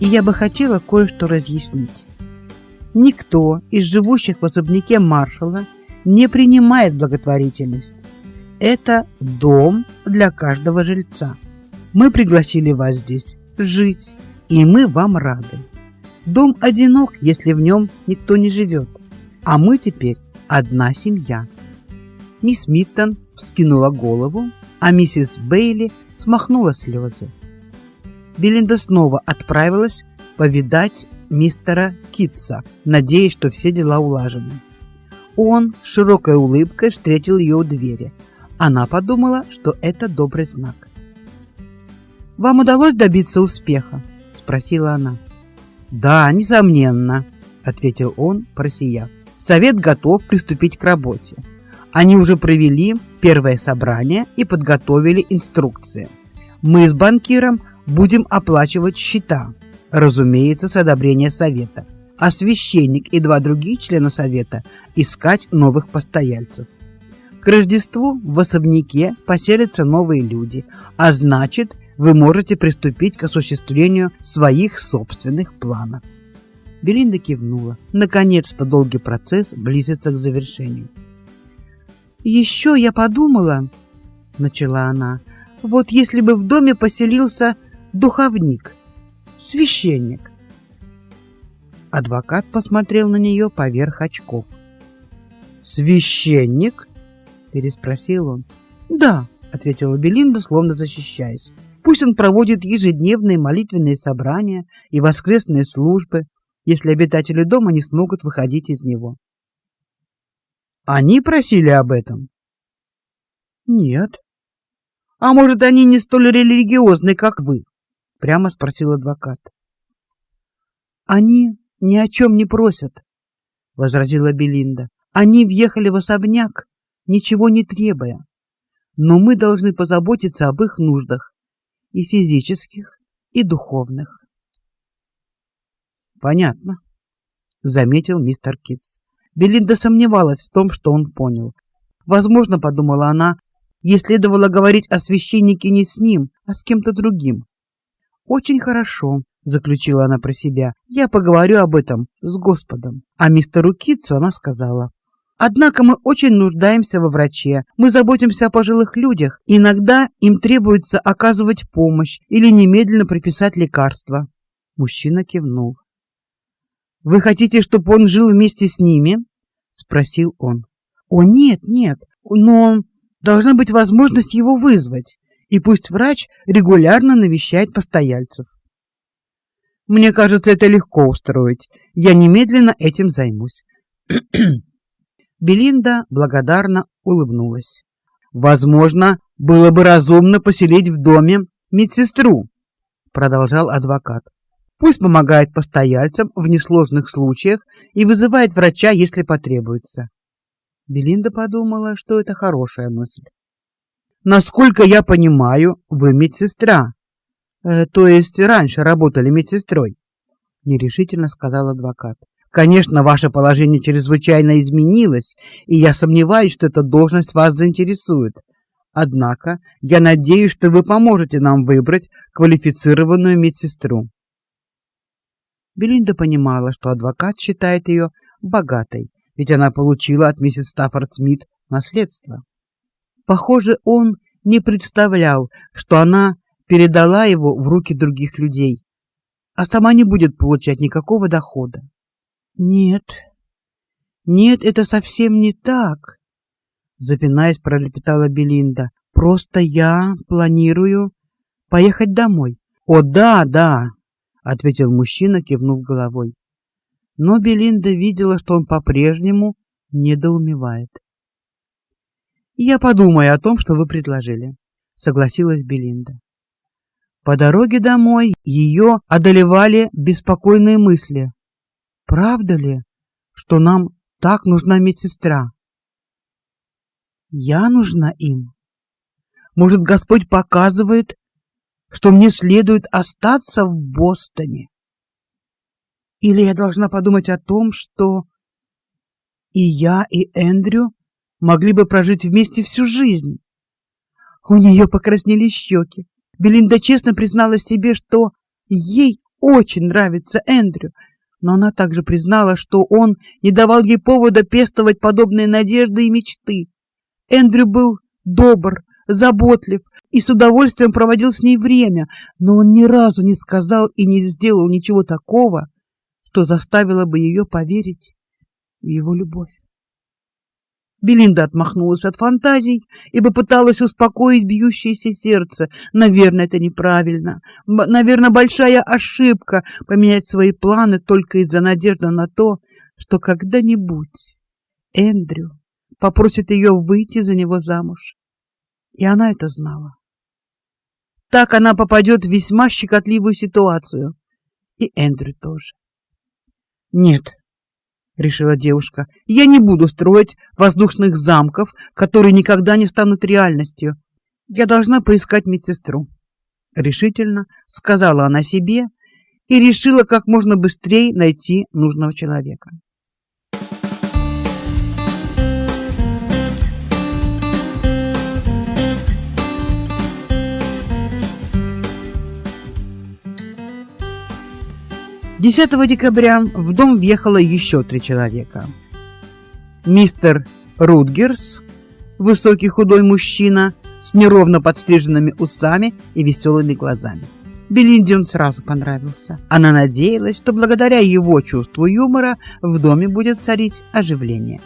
И я бы хотела кое-что разъяснить. Никто из живущих в особняке маршала не принимает благотворительность. Это дом для каждого жильца. Мы пригласили вас здесь жить, и мы вам рады. Дом одинок, если в нем никто не живет, а мы теперь одна семья. Мисс Миттон вскинула голову, а миссис Бейли смахнула слезы. Белинда снова отправилась повидать мистера Китса, надеясь, что все дела улажены. Он с широкой улыбкой встретил ее у двери. Она подумала, что это добрый знак. «Вам удалось добиться успеха?» – спросила она. «Да, несомненно», – ответил он, просияв. «Совет готов приступить к работе. Они уже провели первое собрание и подготовили инструкции. Мы с банкиром будем оплачивать счета, разумеется, с одобрения совета, а священник и два других члена совета искать новых постояльцев. К Рождеству в особняке поселятся новые люди, а значит, вы можете приступить к осуществлению своих собственных планов. Белинда кивнула. Наконец-то долгий процесс близится к завершению. Еще я подумала, начала она. Вот если бы в доме поселился духовник, священник. Адвокат посмотрел на нее поверх очков. Священник? переспросил он. Да, ответила Белинда, словно защищаясь. Пусть он проводит ежедневные молитвенные собрания и воскресные службы, если обитатели дома не смогут выходить из него. Они просили об этом? Нет. А может, они не столь религиозны, как вы? Прямо спросил адвокат. Они ни о чем не просят, возразила Белинда. Они въехали в особняк, ничего не требуя. Но мы должны позаботиться об их нуждах, и физических, и духовных. Понятно, заметил мистер Китс. Белинда сомневалась в том, что он понял. Возможно, подумала она, ей следовало говорить о священнике не с ним, а с кем-то другим. Очень хорошо, заключила она про себя. Я поговорю об этом с Господом. А мистеру Китсу она сказала: Однако мы очень нуждаемся во враче. Мы заботимся о пожилых людях. Иногда им требуется оказывать помощь или немедленно прописать лекарства. Мужчина кивнул. Вы хотите, чтобы он жил вместе с ними? спросил он. О нет, нет. Но должна быть возможность его вызвать и пусть врач регулярно навещает постояльцев. Мне кажется, это легко устроить. Я немедленно этим займусь. Белинда благодарно улыбнулась. Возможно, было бы разумно поселить в доме медсестру, продолжал адвокат. Пусть помогает постояльцам в несложных случаях и вызывает врача, если потребуется. Белинда подумала, что это хорошая мысль. Насколько я понимаю, вы медсестра. Э, то есть раньше работали медсестрой, нерешительно сказал адвокат. Конечно, ваше положение чрезвычайно изменилось, и я сомневаюсь, что эта должность вас заинтересует. Однако, я надеюсь, что вы поможете нам выбрать квалифицированную медсестру. Белинда понимала, что адвокат считает ее богатой, ведь она получила от миссис Стаффорд Смит наследство. Похоже, он не представлял, что она передала его в руки других людей, а сама не будет получать никакого дохода. Нет. Нет, это совсем не так, запинаясь, пролепетала Белинда. Просто я планирую поехать домой. О, да, да, ответил мужчина, кивнув головой. Но Белинда видела, что он по-прежнему недоумевает. Я подумаю о том, что вы предложили. согласилась Белинда. По дороге домой ее одолевали беспокойные мысли. Правда ли, что нам так нужна медсестра? Я нужна им. Может, Господь показывает, что мне следует остаться в Бостоне? Или я должна подумать о том, что и я, и Эндрю могли бы прожить вместе всю жизнь? У нее покраснели щеки. Белинда честно призналась себе, что ей очень нравится Эндрю, но она также признала, что он не давал ей повода пестовать подобные надежды и мечты. Эндрю был добр, заботлив и с удовольствием проводил с ней время, но он ни разу не сказал и не сделал ничего такого, что заставило бы ее поверить в его любовь. Белинда отмахнулась от фантазий и попыталась успокоить бьющееся сердце. Наверное, это неправильно. Наверное, большая ошибка поменять свои планы только из-за надежды на то, что когда-нибудь Эндрю попросит ее выйти за него замуж. И она это знала. Так она попадет в весьма щекотливую ситуацию. И Эндрю тоже. Нет, решила девушка. Я не буду строить воздушных замков, которые никогда не станут реальностью. Я должна поискать медсестру. Решительно сказала она себе и решила как можно быстрее найти нужного человека. Десятого декабря в дом въехало еще три человека. Мистер Рутгерс, высокий худой мужчина с неровно подстриженными усами и веселыми глазами. Белинде он сразу понравился. Она надеялась, что благодаря его чувству юмора в доме будет царить оживление.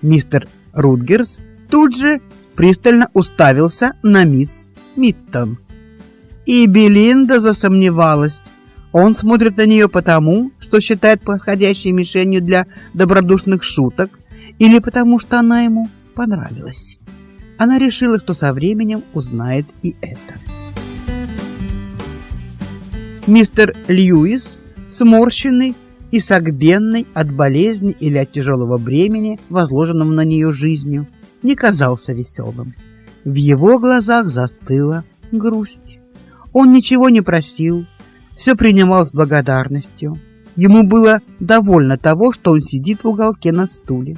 Мистер Рутгерс тут же пристально уставился на мисс Миттон. И Белинда засомневалась, он смотрит на нее потому, что считает подходящей мишенью для добродушных шуток, или потому что она ему понравилась. Она решила, что со временем узнает и это. Мистер Льюис, сморщенный и согбенный от болезни или от тяжелого бремени, возложенного на нее жизнью, не казался веселым. В его глазах застыла грусть. Он ничего не просил, все принимал с благодарностью. Ему было довольно того, что он сидит в уголке на стуле.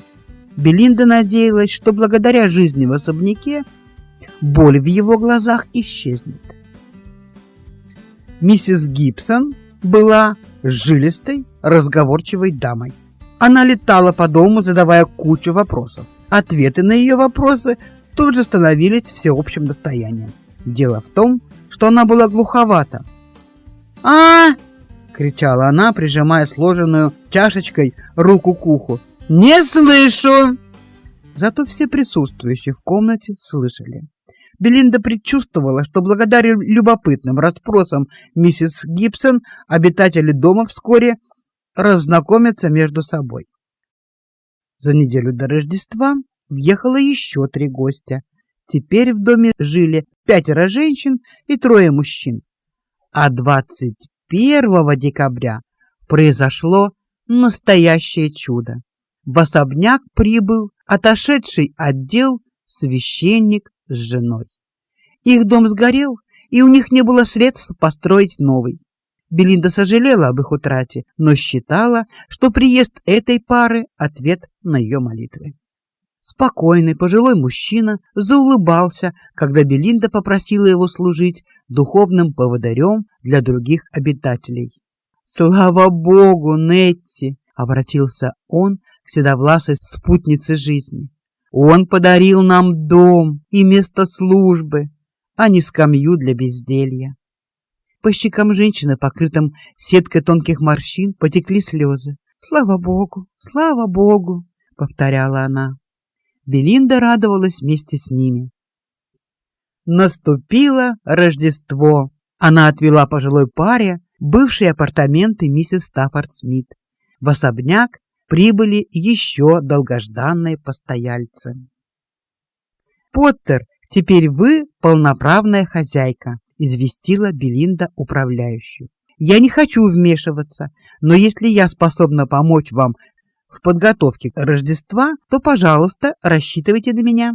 Белинда надеялась, что благодаря жизни в особняке боль в его глазах исчезнет. Миссис Гибсон была жилистой, разговорчивой дамой. Она летала по дому, задавая кучу вопросов. Ответы на ее вопросы тут же становились всеобщим достоянием. Дело в том, что она была глуховата, а! кричала она, прижимая сложенную чашечкой руку к уху. Не слышу. Зато все присутствующие в комнате слышали. Белинда предчувствовала, что благодаря любопытным расспросам миссис Гибсон обитатели дома вскоре разнакомятся между собой. За неделю до Рождества въехало еще три гостя. Теперь в доме жили пятеро женщин и трое мужчин. А 21 декабря произошло настоящее чудо. В особняк прибыл отошедший отдел священник с женой. Их дом сгорел, и у них не было средств построить новый. Белинда сожалела об их утрате, но считала, что приезд этой пары ответ на ее молитвы. Спокойный пожилой мужчина заулыбался, когда Белинда попросила его служить духовным поводырем для других обитателей. Слава богу, Нетти, обратился он к седовласой спутнице жизни. Он подарил нам дом и место службы, а не скамью для безделья. По щекам женщины, покрытым сеткой тонких морщин, потекли слезы. Слава богу, слава богу, повторяла она. Белинда радовалась вместе с ними. Наступило Рождество. Она отвела пожилой паре бывшие апартаменты миссис Стаффорд Смит. В особняк прибыли еще долгожданные постояльцы. Поттер Теперь вы полноправная хозяйка, известила Белинда управляющую. Я не хочу вмешиваться, но если я способна помочь вам в подготовке Рождества, то, пожалуйста, рассчитывайте на меня.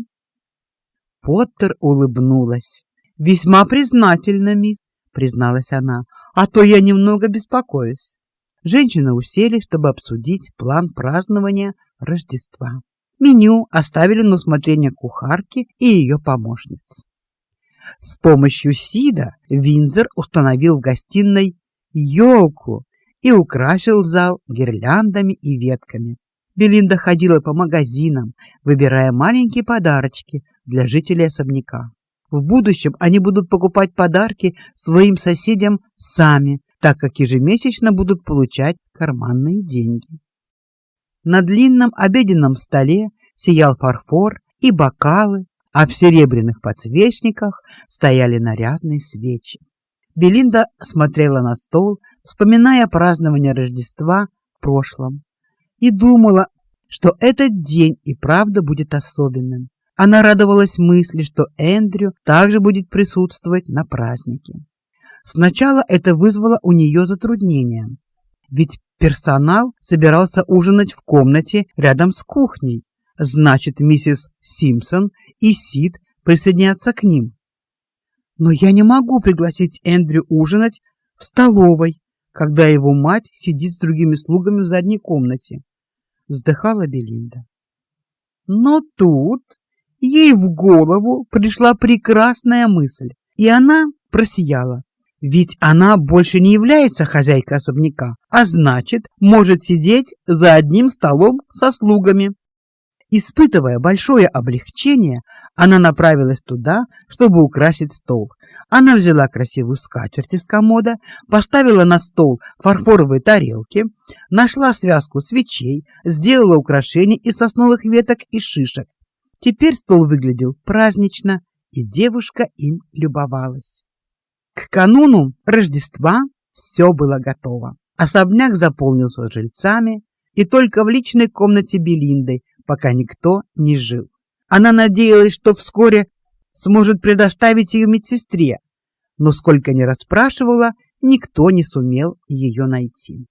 Поттер улыбнулась. Весьма признательна, мисс, призналась она. А то я немного беспокоюсь. Женщины уселись, чтобы обсудить план празднования Рождества. Меню оставили на усмотрение кухарки и ее помощниц. С помощью Сида Винзер установил в гостиной елку и украсил зал гирляндами и ветками. Белинда ходила по магазинам, выбирая маленькие подарочки для жителей особняка. В будущем они будут покупать подарки своим соседям сами, так как ежемесячно будут получать карманные деньги. На длинном обеденном столе сиял фарфор и бокалы, а в серебряных подсвечниках стояли нарядные свечи. Белинда смотрела на стол, вспоминая празднование Рождества в прошлом, и думала, что этот день и правда будет особенным. Она радовалась мысли, что Эндрю также будет присутствовать на празднике. Сначала это вызвало у нее затруднения, ведь персонал собирался ужинать в комнате рядом с кухней. Значит, миссис Симпсон и Сид присоединятся к ним. Но я не могу пригласить Эндрю ужинать в столовой, когда его мать сидит с другими слугами в задней комнате, вздыхала Белинда. Но тут ей в голову пришла прекрасная мысль, и она просияла. Ведь она больше не является хозяйкой особняка, а значит, может сидеть за одним столом со слугами. Испытывая большое облегчение, она направилась туда, чтобы украсить стол. Она взяла красивую скатерть из комода, поставила на стол фарфоровые тарелки, нашла связку свечей, сделала украшения из сосновых веток и шишек. Теперь стол выглядел празднично, и девушка им любовалась. К кануну Рождества все было готово. Особняк заполнился жильцами, и только в личной комнате Белинды пока никто не жил. Она надеялась, что вскоре сможет предоставить ее медсестре, но сколько ни расспрашивала, никто не сумел ее найти.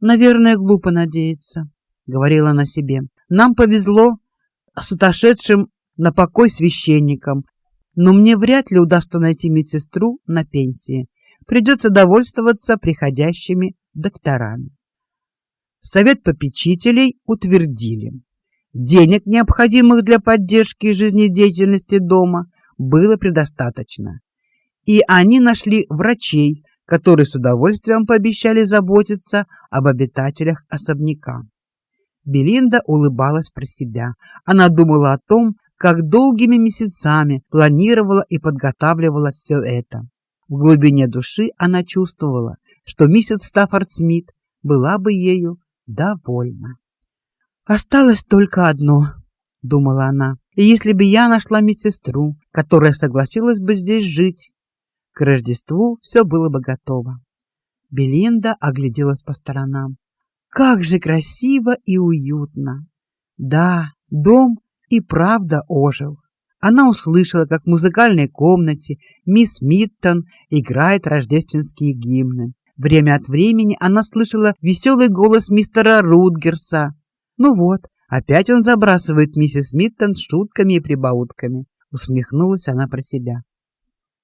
Наверное, глупо надеяться, говорила она себе. Нам повезло с отошедшим на покой священником, но мне вряд ли удастся найти медсестру на пенсии. Придется довольствоваться приходящими докторами. Совет попечителей утвердили. Денег, необходимых для поддержки жизнедеятельности дома, было предостаточно. И они нашли врачей, которые с удовольствием пообещали заботиться об обитателях особняка. Белинда улыбалась про себя. Она думала о том, как долгими месяцами планировала и подготавливала все это. В глубине души она чувствовала, что миссис Стаффорд Смит была бы ею довольна. Осталось только одно, думала она. Если бы я нашла медсестру, которая согласилась бы здесь жить, к Рождеству все было бы готово. Белинда огляделась по сторонам. Как же красиво и уютно. Да, дом и правда ожил. Она услышала, как в музыкальной комнате мисс Миттон играет рождественские гимны. Время от времени она слышала веселый голос мистера Рутгерса, ну вот, опять он забрасывает миссис Миттон шутками и прибаутками, усмехнулась она про себя.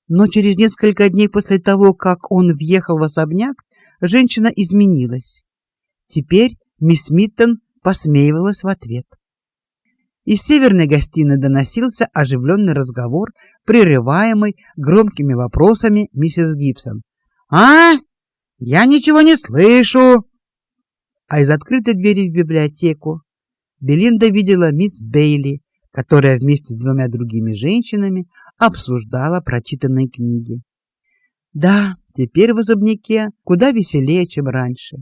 Но через несколько дней после того, как он въехал в особняк, женщина изменилась. Теперь мисс Миттон посмеивалась в ответ. Из северной гостиной доносился оживленный разговор, прерываемый громкими вопросами миссис Гибсон. «А? Я ничего не слышу!» А из открытой двери в библиотеку Белинда видела мисс Бейли, которая вместе с двумя другими женщинами обсуждала прочитанные книги. Да, теперь в особняке куда веселее, чем раньше.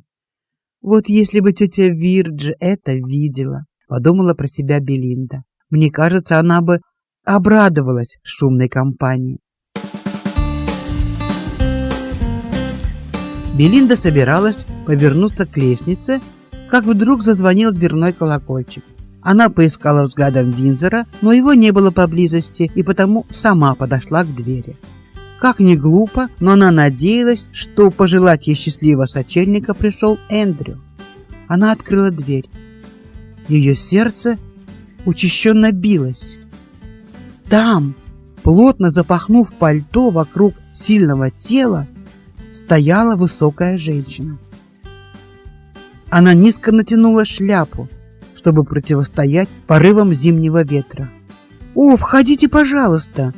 Вот если бы тетя Вирдж это видела, подумала про себя Белинда. Мне кажется, она бы обрадовалась шумной компании. Белинда собиралась повернуться к лестнице, как вдруг зазвонил дверной колокольчик. Она поискала взглядом Винзера, но его не было поблизости, и потому сама подошла к двери. Как ни глупо, но она надеялась, что пожелать ей счастливого сочельника пришел Эндрю. Она открыла дверь. Ее сердце учащенно билось. Там, плотно запахнув пальто вокруг сильного тела, стояла высокая женщина. Она низко натянула шляпу, чтобы противостоять порывам зимнего ветра. "О, входите, пожалуйста",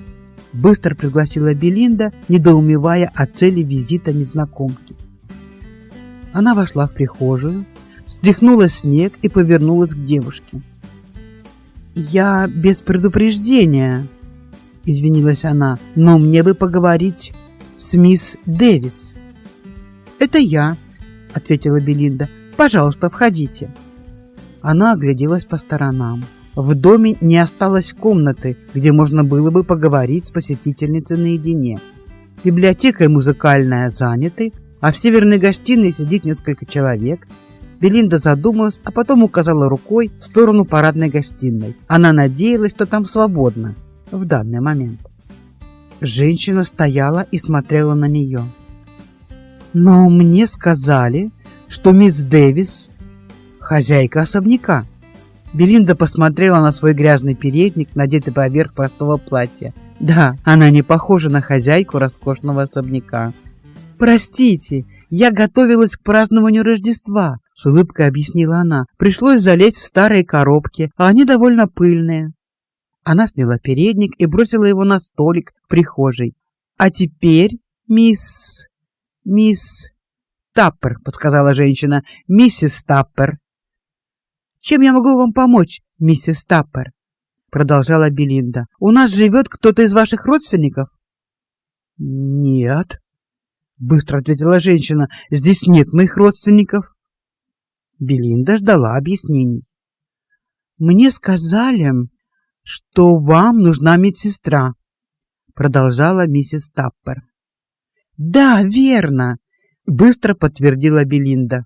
быстро пригласила Белинда, недоумевая о цели визита незнакомки. Она вошла в прихожую, стряхнула снег и повернулась к девушке. "Я без предупреждения", извинилась она. "Но мне бы поговорить с мисс Дэвис". "Это я", ответила Белинда. "Пожалуйста, входите". Она огляделась по сторонам. В доме не осталось комнаты, где можно было бы поговорить с посетительницей наедине. Библиотека и музыкальная заняты, а в северной гостиной сидит несколько человек. Белинда задумалась, а потом указала рукой в сторону парадной гостиной. Она надеялась, что там свободно в данный момент. Женщина стояла и смотрела на нее. Но мне сказали, что мисс Дэвис хозяйка особняка. Белинда посмотрела на свой грязный передник, надетый поверх простого платья. Да, она не похожа на хозяйку роскошного особняка. Простите, я готовилась к празднованию Рождества, с улыбкой объяснила она. Пришлось залезть в старые коробки, а они довольно пыльные. Она сняла передник и бросила его на столик в прихожей. А теперь, мисс мисс Таппер, подсказала женщина. Миссис Таппер. Чем я могу вам помочь, миссис Таппер? продолжала Белинда. У нас живет кто-то из ваших родственников? Нет, быстро ответила женщина. Здесь нет моих родственников. Белинда ждала объяснений. Мне сказали, что вам нужна медсестра, продолжала миссис Таппер. Да, верно, быстро подтвердила Белинда.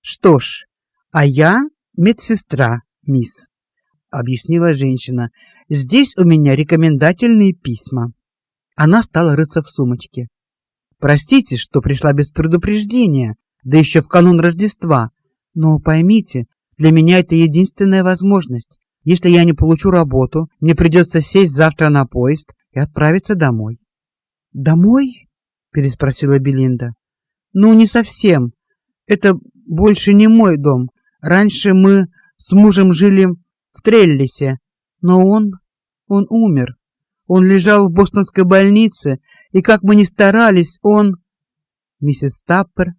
Что ж, а я медсестра, мисс, объяснила женщина. Здесь у меня рекомендательные письма. Она стала рыться в сумочке. Простите, что пришла без предупреждения, да еще в канун Рождества, но поймите, для меня это единственная возможность. Если я не получу работу, мне придется сесть завтра на поезд и отправиться домой. Домой? переспросила Белинда. Ну, не совсем. Это больше не мой дом. Раньше мы с мужем жили в Треллисе, но он он умер. Он лежал в бостонской больнице, и как мы ни старались, он Миссис Таппер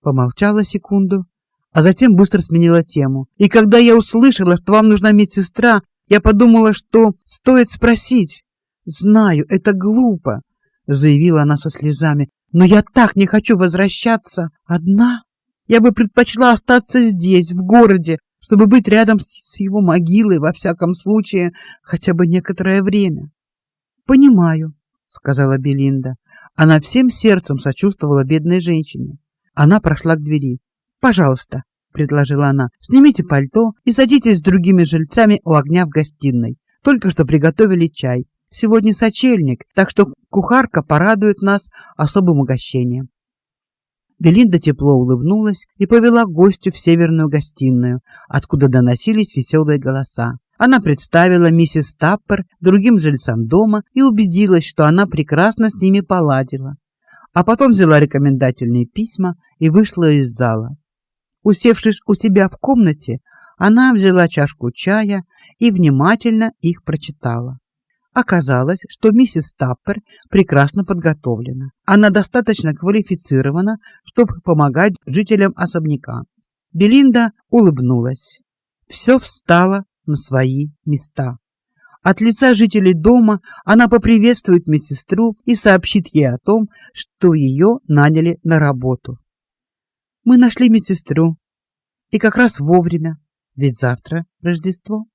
помолчала секунду, а затем быстро сменила тему. И когда я услышала, что вам нужна медсестра, я подумала, что стоит спросить. Знаю, это глупо, заявила она со слезами, но я так не хочу возвращаться одна. Я бы предпочла остаться здесь, в городе, чтобы быть рядом с его могилой во всяком случае хотя бы некоторое время. Понимаю, сказала Белинда. Она всем сердцем сочувствовала бедной женщине. Она прошла к двери. Пожалуйста, предложила она. Снимите пальто и садитесь с другими жильцами у огня в гостиной. Только что приготовили чай. Сегодня сочельник, так что кухарка порадует нас особым угощением. Белинда тепло улыбнулась и повела гостю в северную гостиную, откуда доносились веселые голоса. Она представила миссис Таппер другим жильцам дома и убедилась, что она прекрасно с ними поладила. А потом взяла рекомендательные письма и вышла из зала. Усевшись у себя в комнате, она взяла чашку чая и внимательно их прочитала. Оказалось, что миссис Таппер прекрасно подготовлена. Она достаточно квалифицирована, чтобы помогать жителям особняка. Белинда улыбнулась. Все встало на свои места. От лица жителей дома она поприветствует медсестру и сообщит ей о том, что ее наняли на работу. Мы нашли медсестру. И как раз вовремя, ведь завтра Рождество.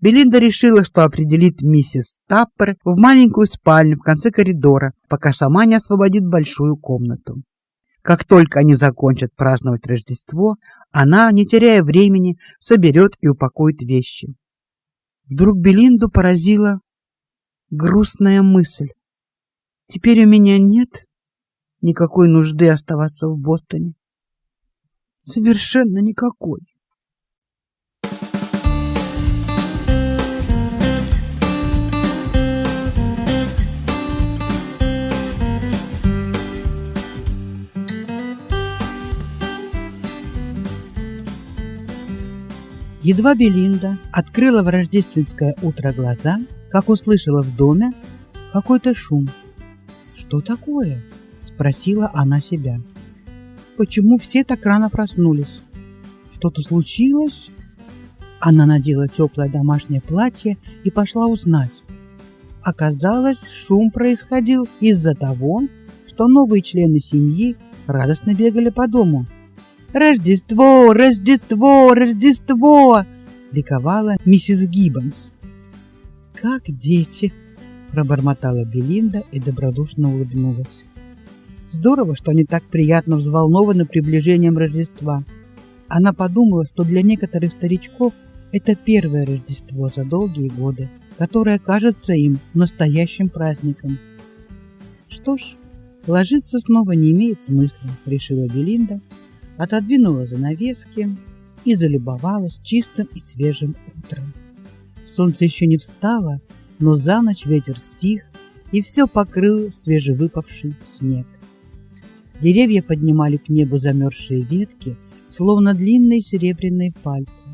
Белинда решила, что определит миссис Таппер в маленькую спальню в конце коридора, пока сама не освободит большую комнату. Как только они закончат праздновать Рождество, она, не теряя времени, соберет и упакует вещи. Вдруг Белинду поразила грустная мысль. Теперь у меня нет никакой нужды оставаться в Бостоне. Совершенно никакой. Едва Белинда открыла в рождественское утро глаза, как услышала в доме какой-то шум. Что такое? спросила она себя. Почему все так рано проснулись? Что-то случилось? Она надела теплое домашнее платье и пошла узнать. Оказалось, шум происходил из-за того, что новые члены семьи радостно бегали по дому. Рождество, Рождество, Рождество! ликовала миссис Гиббонс. Как дети, пробормотала Белинда и добродушно улыбнулась. Здорово, что они так приятно взволнованы приближением Рождества. Она подумала, что для некоторых старичков это первое Рождество за долгие годы, которое кажется им настоящим праздником. Что ж, ложиться снова не имеет смысла, решила Белинда отодвинула занавески и залюбовалась чистым и свежим утром. Солнце еще не встало, но за ночь ветер стих, и все покрыл свежевыпавший снег. Деревья поднимали к небу замерзшие ветки, словно длинные серебряные пальцы.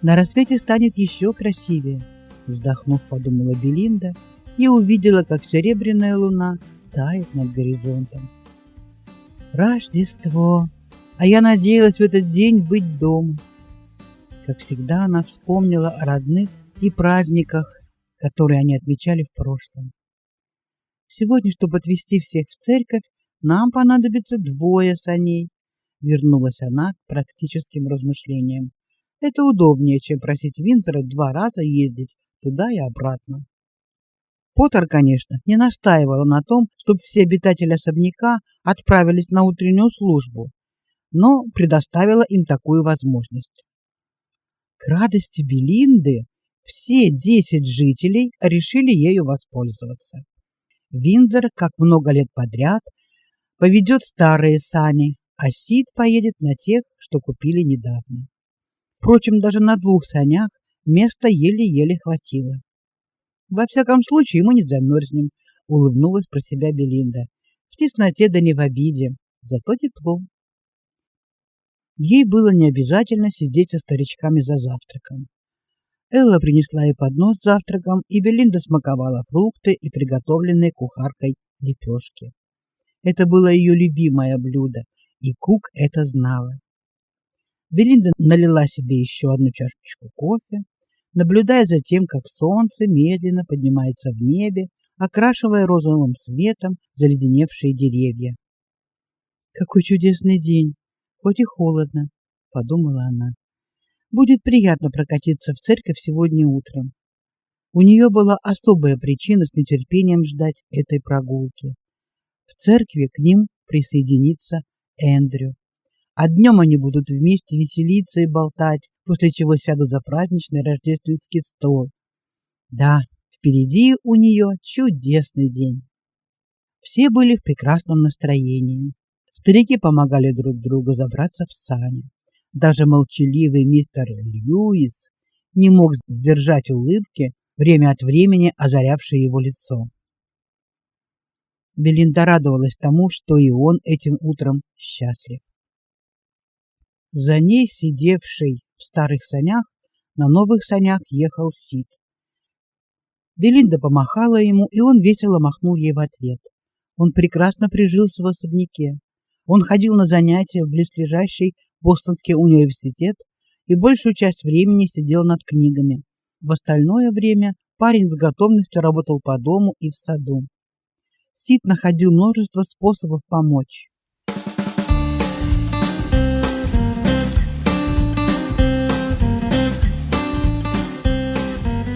На рассвете станет еще красивее, вздохнув, подумала Белинда и увидела, как серебряная луна тает над горизонтом. Рождество. А я надеялась в этот день быть дома. Как всегда, она вспомнила о родных и праздниках, которые они отмечали в прошлом. Сегодня, чтобы отвезти всех в церковь, нам понадобится двое саней. Вернулась она к практическим размышлениям. Это удобнее, чем просить Винзера два раза ездить туда и обратно. Поттер, конечно, не настаивала на том, чтобы все обитатели особняка отправились на утреннюю службу, но предоставила им такую возможность. К радости Белинды все десять жителей решили ею воспользоваться. Винзер, как много лет подряд, поведет старые сани, а Сид поедет на тех, что купили недавно. Впрочем, даже на двух санях места еле-еле хватило. Во всяком случае, мы не замерзнем, улыбнулась про себя Белинда. В тесноте да не в обиде, зато тепло. Ей было не обязательно сидеть со старичками за завтраком. Элла принесла ей поднос с завтраком, и Белинда смаковала фрукты и приготовленные кухаркой лепешки. Это было ее любимое блюдо, и Кук это знала. Белинда налила себе еще одну чашечку кофе, наблюдая за тем, как солнце медленно поднимается в небе, окрашивая розовым светом заледеневшие деревья. Какой чудесный день, хоть и холодно, подумала она. Будет приятно прокатиться в церковь сегодня утром. У нее была особая причина с нетерпением ждать этой прогулки. В церкви к ним присоединится Эндрю а днем они будут вместе веселиться и болтать, после чего сядут за праздничный рождественский стол. Да, впереди у нее чудесный день. Все были в прекрасном настроении. Старики помогали друг другу забраться в сани. Даже молчаливый мистер Льюис не мог сдержать улыбки, время от времени озарявшей его лицо. Белинда радовалась тому, что и он этим утром счастлив. За ней, сидевший в старых санях, на новых санях ехал Сид. Белинда помахала ему, и он весело махнул ей в ответ. Он прекрасно прижился в особняке. Он ходил на занятия в близлежащий Бостонский университет и большую часть времени сидел над книгами. В остальное время парень с готовностью работал по дому и в саду. Сид находил множество способов помочь.